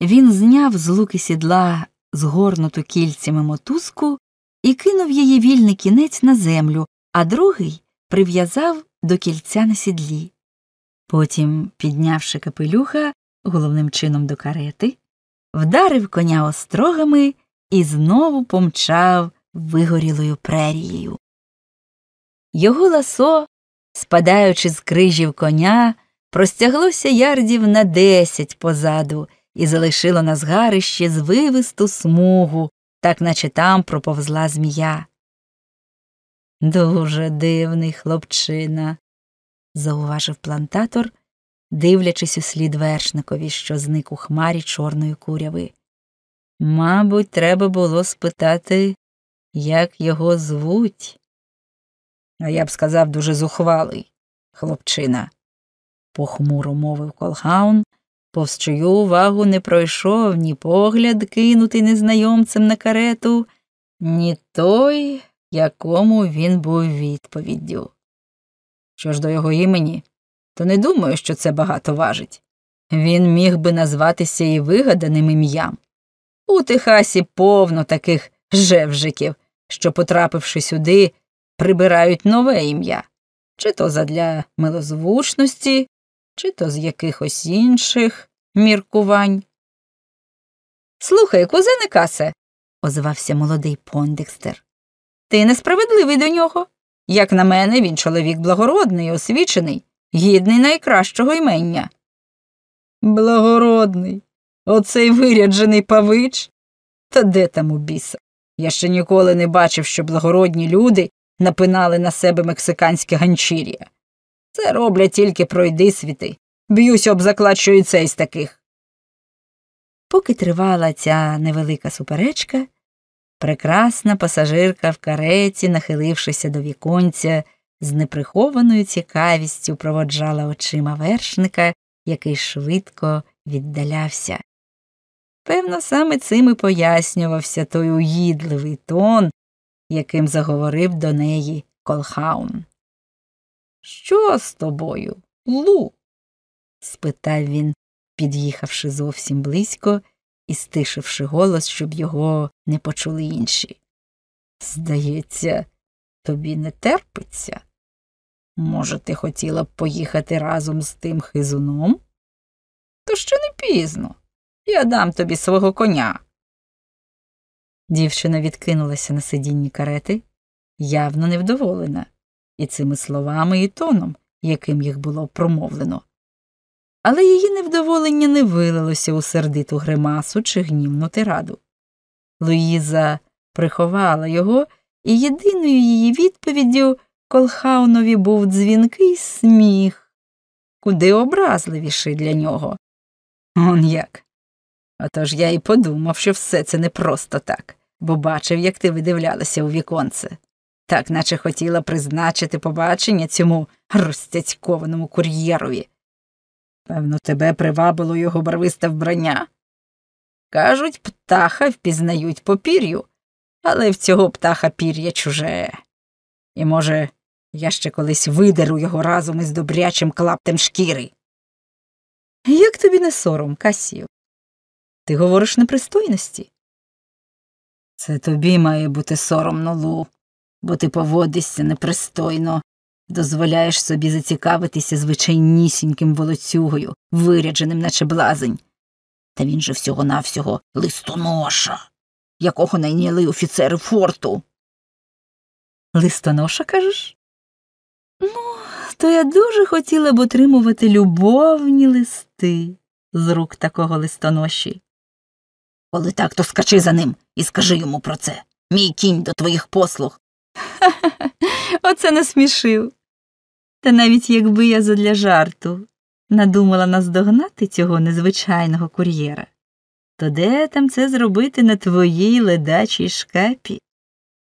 він зняв з луки сідла згорнуту кільцями мотузку і кинув її вільний кінець на землю, а другий прив'язав до кільця на сідлі. Потім, піднявши капелюха головним чином до карети, вдарив коня острогами і знову помчав вигорілою прерією. Його ласо, спадаючи з крижів коня, простяглося ярдів на десять позаду і залишило на згарищі звивисту смугу, так наче там проповзла змія. Дуже дивний хлопчина, зауважив плантатор, дивлячись услід вершникові, що зник у хмарі чорної куряви. Мабуть, треба було спитати, як його звуть. А я б сказав дуже зухвалий, хлопчина, похмуро мовив Колгаун, повз чию увагу не пройшов ні погляд, кинутий незнайомцем на карету, ні той, якому він був відповіддю. Що ж до його імені, то не думаю, що це багато важить. Він міг би назватися і вигаданим ім'ям. У Техасі повно таких жевжиків, що, потрапивши сюди, прибирають нове ім'я, чи то задля милозвучності, чи то з якихось інших міркувань. Слухай, кузене Касе, озвався молодий Пондекстер. Ти несправедливий до нього. Як на мене, він чоловік благородний, освічений, гідний найкращого імення. Благородний, оцей виряджений павич. Та де там у біса? Я ще ніколи не бачив, що благородні люди напинали на себе мексиканське ганчір'я. Це роблять тільки пройди світи. Б'юсь об заклад, що і цей з таких. Поки тривала ця невелика суперечка, прекрасна пасажирка в кареті, нахилившися до віконця, з неприхованою цікавістю проводжала очима вершника, який швидко віддалявся. Певно, саме цим і пояснювався той уїдливий тон, яким заговорив до неї Колхаун. Що з тобою, Лу? спитав він, під'їхавши зовсім близько і стишивши голос, щоб його не почули інші. Здається, тобі не терпиться? Може, ти хотіла б поїхати разом з тим хизуном? То ще не пізно. Я дам тобі свого коня. Дівчина відкинулася на сидінні карети, явно невдоволена, і цими словами і тоном, яким їх було промовлено. Але її невдоволення не вилилося у сердиту гримасу чи гнівну тираду. Луїза приховала його, і єдиною її відповіддю Колхаунові був дзвінкий сміх, куди образливіший для нього. Он як. Отож я й подумав, що все це не просто так, бо бачив, як ти видивлялася у віконце. Так наче хотіла призначити побачення цьому розцяцькованому кур'єрові. Певно, тебе привабило його барвисте вбрання. Кажуть, птаха впізнають по пір'ю, але в цього птаха пір'я чуже. І, може, я ще колись видеру його разом із добрячим клаптем шкіри. Як тобі не сором, Касію? Ти говориш непристойності? Це тобі має бути соромно, Лу, бо ти поводишся непристойно, дозволяєш собі зацікавитися звичайнісіньким волоцюгою, вирядженим, наче блазень. Та він же всього навсього листоноша, якого найняли офіцери форту. Листоноша, кажеш? Ну, то я дуже хотіла б отримувати любовні листи з рук такого листоноші. Коли так, то скачи за ним і скажи йому про це. Мій кінь до твоїх послуг. Ха-ха, оце насмішив. Та навіть якби я задля жарту надумала наздогнати цього незвичайного кур'єра, то де там це зробити на твоїй ледачій шкапі?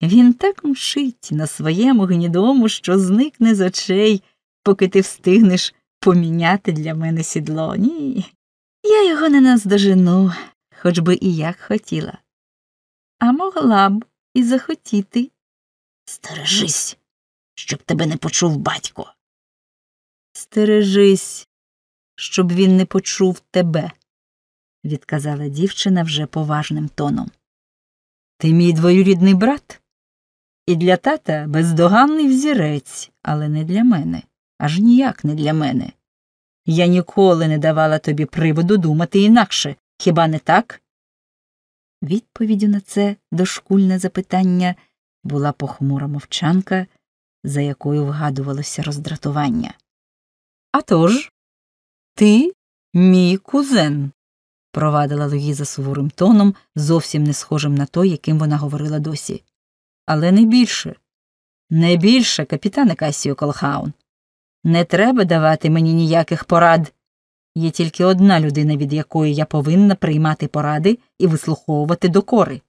Він так мшить на своєму гнідому, що зникне з очей, поки ти встигнеш поміняти для мене сідло. Ні. Я його не наздожену, хоч би і як хотіла. А могла б і захотіти. Стережись, щоб тебе не почув батько. Стережись, щоб він не почув тебе, відказала дівчина вже поважним тоном. Ти мій двоюрідний брат, і для тата бездоганний взірець, але не для мене, аж ніяк не для мене. Я ніколи не давала тобі приводу думати інакше, хіба не так? Відповіддю на це дошкульне запитання була похмура мовчанка, за якою вгадувалося роздратування. «А тож, ти мій кузен, провадила Луїза суворим тоном, зовсім не схожим на той, яким вона говорила досі. Але не більше, не більше, капітане Касіо Колхаун. Не треба давати мені ніяких порад. Є тільки одна людина, від якої я повинна приймати поради і вислуховувати докори.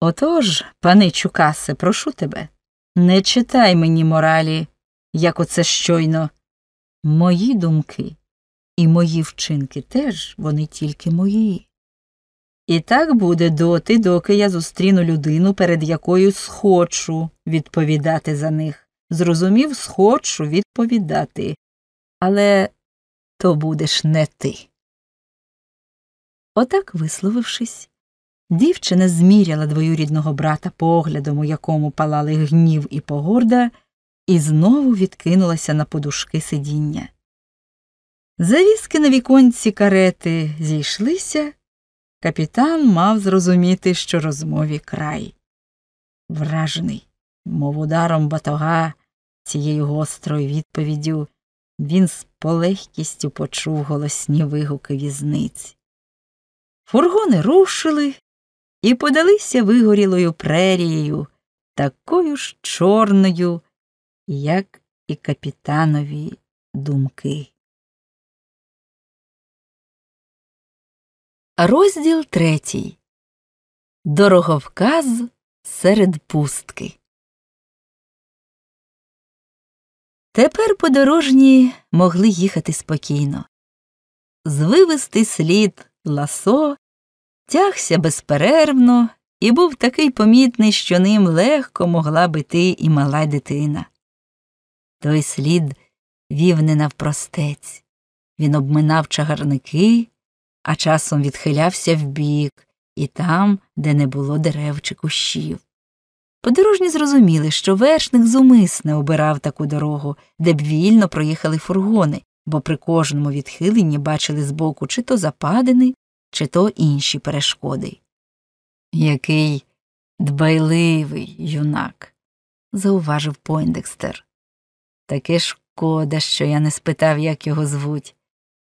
Отож, пане Чукасе, прошу тебе, не читай мені моралі, як оце щойно. Мої думки і мої вчинки теж вони тільки мої. І так буде доти, доки я зустріну людину, перед якою схочу відповідати за них. Зрозумів, схочу відповідати. Але то будеш не ти. Отак, висловившись, дівчина зміряла двоюрідного брата поглядом, у якому палали гнів і погорда, і знову відкинулася на подушки сидіння. Завіски на віконці карети зійшлися, капітан мав зрозуміти, що розмові край. Вражений, мов ударом батога цією гострою відповіддю, він з полегкістю почув голосні вигуки візниць. Фургони рушили і подалися вигорілою прерією, такою ж чорною, як і капітанові думки. Розділ третій. Дороговказ серед пустки. Тепер подорожні могли їхати спокійно. Звивистий слід ласо тягся безперервно і був такий помітний, що ним легко могла би йти і мала дитина. Той слід вів не навпростець. Він обминав чагарники, а часом відхилявся вбік, і там, де не було дерев чи кущів. Подорожні зрозуміли, що вершник зумисне обирав таку дорогу, де б вільно проїхали фургони, бо при кожному відхиленні бачили збоку чи то западини, чи то інші перешкоди. Який дбайливий юнак, зауважив Пойндекстер. Таке шкода, що я не спитав, як його звуть.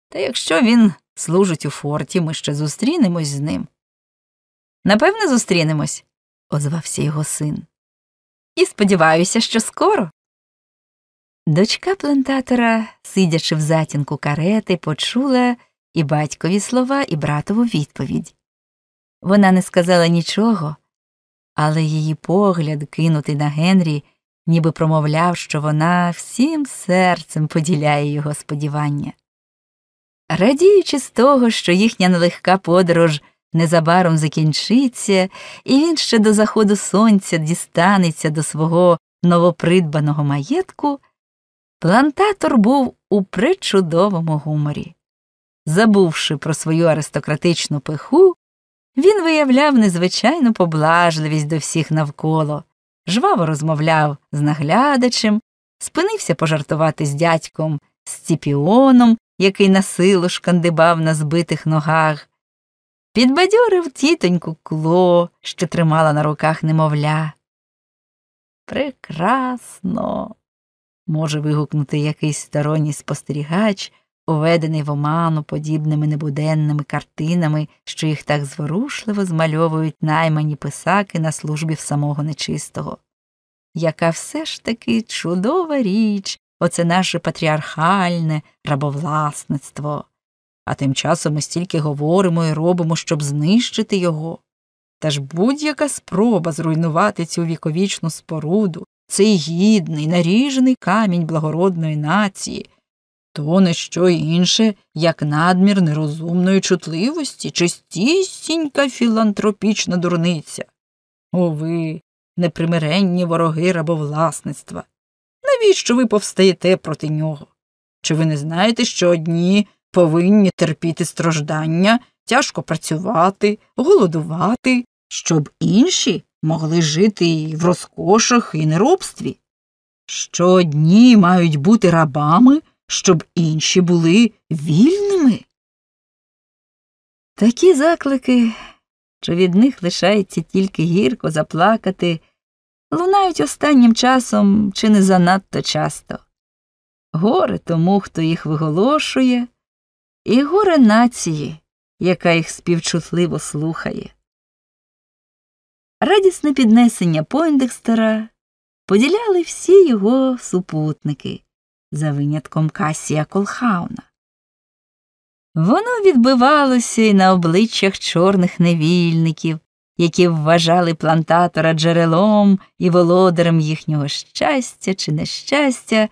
Та якщо він служить у форті, ми ще зустрінемось з ним. Напевне, зустрінемось, озвався його син. І сподіваюся, що скоро. Дочка плантатора, сидячи в затінку карети, почула і батькові слова, і братову відповідь. Вона не сказала нічого, але її погляд, кинутий на Генрі, ніби промовляв, що вона всім серцем поділяє його сподівання. Радіючи з того, що їхня нелегка подорож незабаром закінчиться, і він ще до заходу сонця дістанеться до свого новопридбаного маєтку, плантатор був у причудовому гуморі. Забувши про свою аристократичну пиху, він виявляв незвичайну поблажливість до всіх навколо, жваво розмовляв з наглядачем, спинився пожартувати з дядьком Сціпіоном, який на силу шкандибав на збитих ногах, підбадьорив тітоньку кло, що тримала на руках немовля. Прекрасно. може вигукнути якийсь сторонній спостерігач, уведений в оману подібними небуденними картинами, що їх так зворушливо змальовують наймані писаки на службі в самого нечистого. Яка все ж таки чудова річ, оце наше патріархальне рабовласництво. А тим часом ми стільки говоримо і робимо, щоб знищити його. Та ж будь-яка спроба зруйнувати цю віковічну споруду, цей гідний, наріжений камінь благородної нації, то не що інше, як надмір нерозумної чутливості, чистісінька філантропічна дурниця. О ви, непримиренні вороги рабовласництва. Навіщо ви повстаєте проти нього? Чи ви не знаєте, що одні повинні терпіти страждання, тяжко працювати, голодувати, щоб інші могли жити і в розкошах і неробстві? Що одні мають бути рабами, щоб інші були вільними? Такі заклики, що від них лишається тільки гірко заплакати лунають останнім часом чи не занадто часто. Горе тому, хто їх виголошує, і горе нації, яка їх співчутливо слухає. Радісне піднесення Пойндекстера поділяли всі його супутники за винятком Касія Колхауна. Воно відбивалося й на обличчях чорних невільників, які вважали плантатора джерелом і володарем їхнього щастя чи нещастя,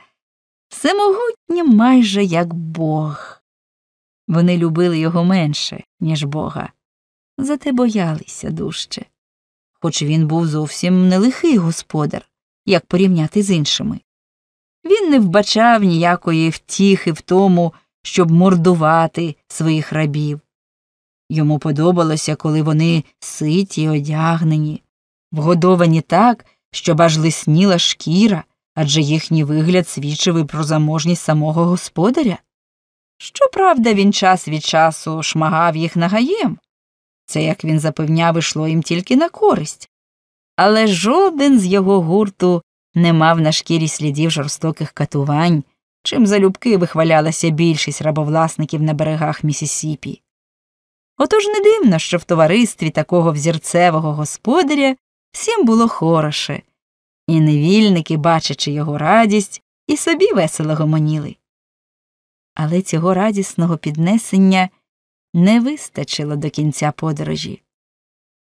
всемогутнім майже як Бог. Вони любили його менше, ніж Бога, зате боялися дужче. Хоч він був зовсім не лихий господар, як порівняти з іншими. Він не вбачав ніякої втіхи в тому, щоб мордувати своїх рабів. Йому подобалося, коли вони ситі одягнені, вгодовані так, щоб аж лисніла шкіра, адже їхній вигляд свідчив і про заможність самого господаря. Щоправда, він час від часу шмагав їх нагаєм. Це, як він запевняв, ішло їм тільки на користь. Але жоден з його гурту не мав на шкірі слідів жорстоких катувань, чим залюбки вихвалялася більшість рабовласників на берегах Місісіпі. Отож не дивно, що в товаристві такого взірцевого господаря всім було хороше, і невільники, бачачи його радість, і собі весело гомоніли. Але цього радісного піднесення не вистачило до кінця подорожі.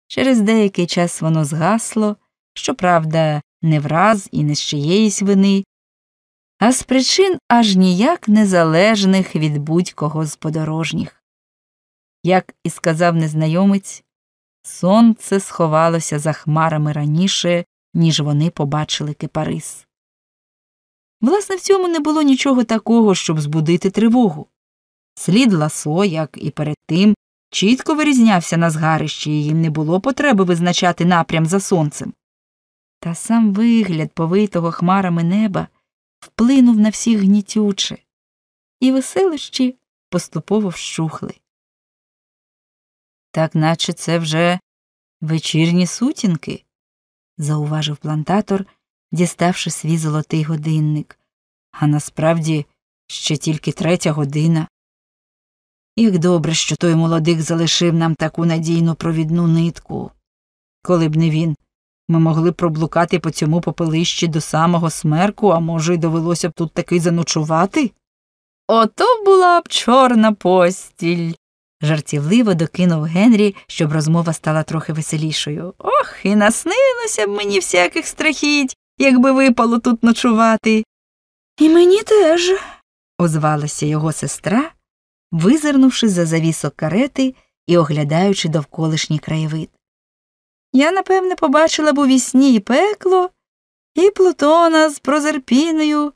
Через деякий час воно згасло, щоправда, не враз і не з чиєїсь вини, а з причин аж ніяк незалежних від будь-кого з подорожніх. Як і сказав незнайомець, сонце сховалося за хмарами раніше, ніж вони побачили кипарис. Власне, в цьому не було нічого такого, щоб збудити тривогу. Слід ласо, як і перед тим, чітко вирізнявся на згарищі, і їм не було потреби визначати напрям за сонцем. Та сам вигляд повитого хмарами неба вплинув на всіх гнітюче, і веселищі поступово вщухли. Так наче це вже вечірні сутінки, зауважив плантатор, діставши свій золотий годинник, а насправді ще тільки третя година. Як добре, що той молодик залишив нам таку надійну провідну нитку. Коли б не він, ми могли б проблукати по цьому попелищі до самого смерку, а може, й довелося б тут таки заночувати? Ото була б чорна постіль. Жартівливо докинув Генрі, щоб розмова стала трохи веселішою. Ох, і наснилося б мені всяких страхіть, якби випало тут ночувати. І мені теж, озвалася його сестра, визирнувши за завісок карети і оглядаючи довколишній краєвид. Я, напевне, побачила б у вісні і пекло, і Плутона з Прозерпіною,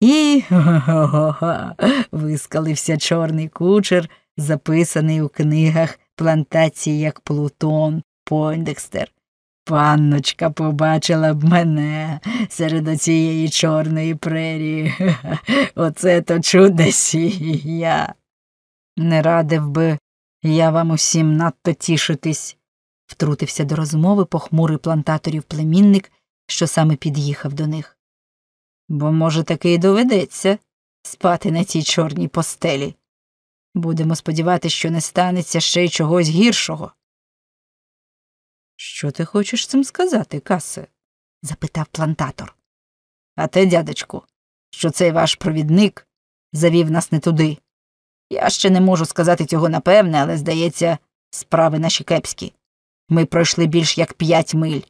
і. га вискалився чорний кучер, записаний у книгах плантації як Плутон Пойндекстер. Панночка побачила б мене серед оцієї чорної прерії. Оце то чудесія. Не радив би я вам усім надто тішитись, втрутився до розмови похмурий плантаторів племінник, що саме під'їхав до них. Бо, може, таки й доведеться спати на цій чорній постелі. Будемо сподіватися, що не станеться ще й чогось гіршого. Що ти хочеш цим сказати, Касе? запитав плантатор. А те, дядечку, що цей ваш провідник завів нас не туди. Я ще не можу сказати цього напевне, але, здається, справи наші кепські. Ми пройшли більш як п'ять миль,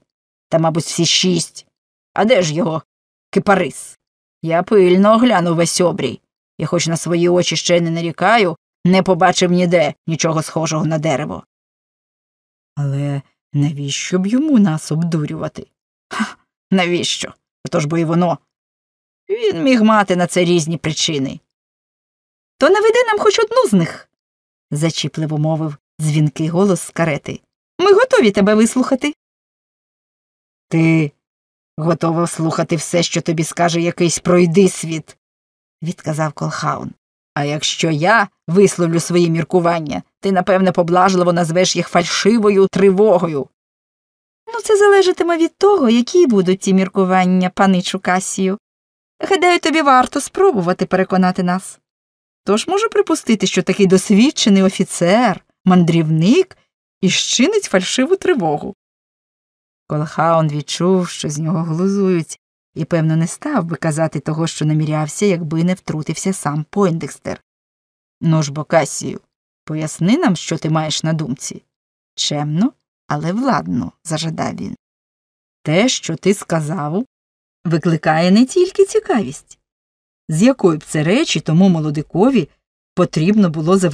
та, мабуть, всі шість. А де ж його? Кипарис? Я пильно оглянув весь обрій, і, хоч на свої очі ще не нарікаю, не побачив ніде нічого схожого на дерево. Але навіщо б йому нас обдурювати? Ха, навіщо? Отож бо і воно. Він міг мати на це різні причини. То наведи нам хоч одну з них, зачіпливо мовив дзвінкий голос з карети. Ми готові тебе вислухати. Ти готова слухати все, що тобі скаже якийсь пройдисвіт, відказав Колхаун. А якщо я висловлю свої міркування, ти, напевне, поблажливо назвеш їх фальшивою тривогою. Ну, це залежатиме від того, які будуть ті міркування, паничу Касію. Гадаю, тобі варто спробувати переконати нас. Тож можу припустити, що такий досвідчений офіцер, мандрівник і щинить фальшиву тривогу. Колхаун відчув, що з нього глузують, і, певно, не став би казати того, що намірявся, якби не втрутився сам Пойндекстер. Ну ж бо, Касію, Поясни нам, що ти маєш на думці. Чемно, але владно, зажадав він. Те, що ти сказав, викликає не тільки цікавість. З якої б це речі тому молодикові потрібно було